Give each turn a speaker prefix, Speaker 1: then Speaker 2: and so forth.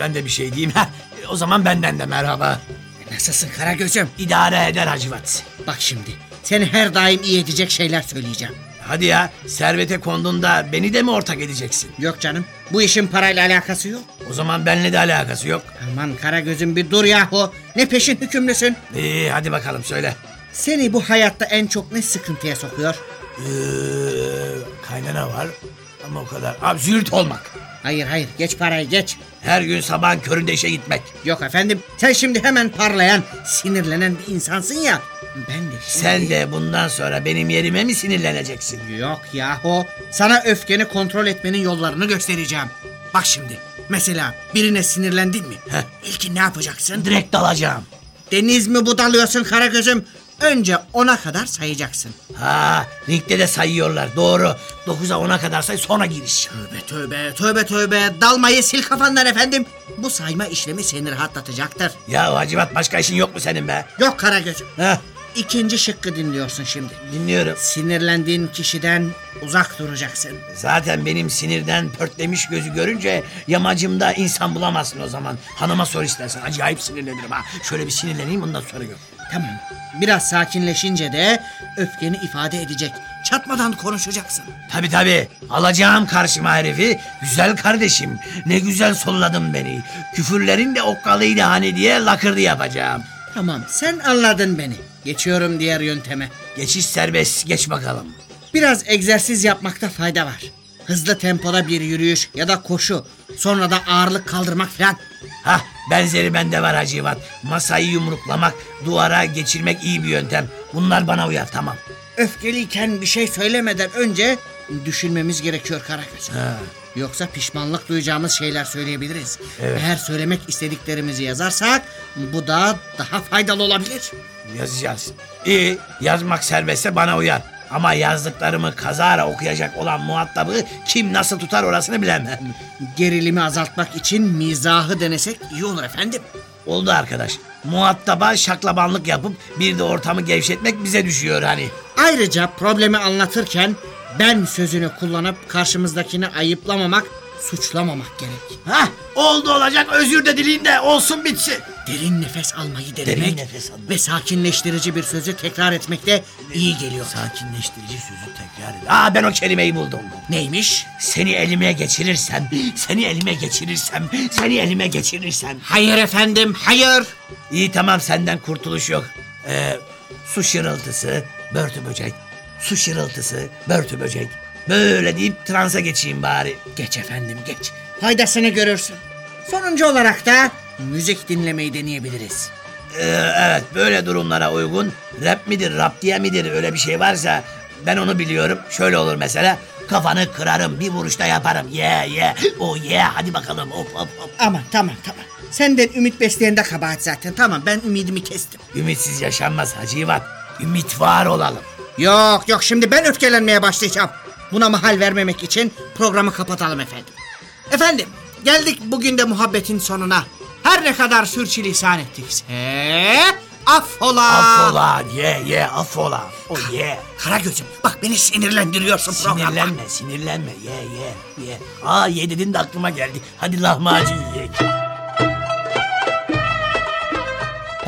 Speaker 1: ben de bir şey diyeyim. Heh, o zaman benden de merhaba.
Speaker 2: Nasılsın Karagöz'üm?
Speaker 1: İdare eder Hacivat.
Speaker 2: Bak şimdi seni her daim iyi edecek şeyler söyleyeceğim.
Speaker 1: Hadi ya servete konduğunda beni de mi ortak edeceksin?
Speaker 2: Yok canım bu işin parayla alakası yok.
Speaker 1: O zaman benimle de alakası yok.
Speaker 2: Aman Karagöz'üm bir dur yahu. Ne peşin hükümlüsün?
Speaker 1: İyi hadi bakalım söyle.
Speaker 2: Seni bu hayatta en çok ne sıkıntıya sokuyor?
Speaker 1: Ee, kaynana var ama o kadar. Abi züğürt olmak.
Speaker 2: Hayır hayır geç parayı geç.
Speaker 1: Her gün sabahın köründe işe gitmek.
Speaker 2: Yok efendim sen şimdi hemen parlayan sinirlenen bir insansın ya. Ben de şimdi...
Speaker 1: Sen de bundan sonra benim yerime mi sinirleneceksin?
Speaker 2: Yok yahu. Sana öfkeni kontrol etmenin yollarını göstereceğim. Bak şimdi. Mesela birine sinirlendin mi?
Speaker 1: Heh.
Speaker 2: İlkin ne yapacaksın?
Speaker 1: Direkt dalacağım.
Speaker 2: Deniz mi budalıyorsun Karagöz'üm? Önce ona kadar sayacaksın.
Speaker 1: Ha, ringde de sayıyorlar. Doğru. 9'a 10'a kadar say sonra giriş.
Speaker 2: Tövbe tövbe tövbe tövbe dalmayı sil kafandan efendim. Bu sayma işlemi seni rahatlatacaktır.
Speaker 1: Ya Hacivat başka işin yok mu senin be?
Speaker 2: Yok Karagöz'üm.
Speaker 1: Heh,
Speaker 2: İkinci şıkkı dinliyorsun şimdi.
Speaker 1: dinliyorum.
Speaker 2: Sinirlendiğin kişiden uzak duracaksın.
Speaker 1: Zaten benim sinirden pörtlemiş gözü görünce yamacımda insan bulamazsın o zaman. Hanıma sor istersen. Acayip sinirlenirim ha. Şöyle bir sinirleneyim ondan sonra gör.
Speaker 2: Tamam. Biraz sakinleşince de öfkeni ifade edecek. Çatmadan konuşacaksın.
Speaker 1: Tabi tabi. Alacağım karşıma herifi. Güzel kardeşim. Ne güzel solladın beni. Küfürlerin de okkalıydı hani diye lakırdı yapacağım.
Speaker 2: Tamam sen anladın beni. Geçiyorum diğer yönteme.
Speaker 1: Geçiş serbest. Geç bakalım.
Speaker 2: Biraz egzersiz yapmakta fayda var. Hızlı tempoda bir yürüyüş ya da koşu. Sonra da ağırlık kaldırmak falan.
Speaker 1: Hah benzeri bende var Hacivat. Masayı yumruklamak, duvara geçirmek iyi bir yöntem. Bunlar bana uyar tamam.
Speaker 2: Öfkeliyken bir şey söylemeden önce düşünmemiz gerekiyor Karagöz.
Speaker 1: Ha.
Speaker 2: Yoksa pişmanlık duyacağımız şeyler söyleyebiliriz.
Speaker 1: Evet.
Speaker 2: Eğer söylemek istediklerimizi yazarsak bu da daha faydalı olabilir.
Speaker 1: Yazacağız. İyi yazmak serbestse bana uyar. Ama yazdıklarımı kazara okuyacak olan muhatabı kim nasıl tutar orasını bilemem.
Speaker 2: Gerilimi azaltmak için mizahı denesek iyi olur efendim.
Speaker 1: Oldu arkadaş. Muhataba şaklabanlık yapıp bir de ortamı gevşetmek bize düşüyor hani.
Speaker 2: Ayrıca problemi anlatırken ben sözünü kullanıp karşımızdakini ayıplamamak, suçlamamak gerek.
Speaker 1: Hah oldu olacak özür de dileyin de olsun bitsin.
Speaker 2: Derin nefes almayı denemek
Speaker 1: Derin nefes almak.
Speaker 2: ve sakinleştirici bir sözü tekrar etmek de iyi geliyor.
Speaker 1: Sakinleştirici sözü tekrar et. Aa ben o kelimeyi buldum.
Speaker 2: Neymiş?
Speaker 1: Seni elime geçirirsem, seni elime geçirirsem, seni elime geçirirsem.
Speaker 2: Hayır efendim, hayır.
Speaker 1: İyi tamam senden kurtuluş yok. Ee, su şırıltısı, börtü böcek. Su şırıltısı, börtü böcek. Böyle deyip transa geçeyim bari.
Speaker 2: Geç efendim, geç. Faydasını görürsün. Sonuncu olarak da müzik dinlemeyi deneyebiliriz.
Speaker 1: Ee, evet böyle durumlara uygun rap midir, raptiye midir öyle bir şey varsa ben onu biliyorum. Şöyle olur mesela. Kafanı kırarım bir vuruşta yaparım. Yeah yeah. Oh yeah hadi bakalım. Hop hop hop.
Speaker 2: Aman tamam tamam. Senden ümit besleyen de kabahat zaten. Tamam ben ümidimi kestim.
Speaker 1: Ümitsiz yaşanmaz Hacivat. Ümit var olalım.
Speaker 2: Yok yok şimdi ben öfkelenmeye başlayacağım. Buna mahal vermemek için programı kapatalım efendim. Efendim geldik bugün de muhabbetin sonuna. Her ne kadar sürçülisan ettikse affola.
Speaker 1: Affola ye ye affola. O ye.
Speaker 2: Karagöz'üm bak beni sinirlendiriyorsun programda.
Speaker 1: Sinirlenme sinirlenme ye ye ye. Aa ye dedin de aklıma geldi. Hadi lahmacun yiyek.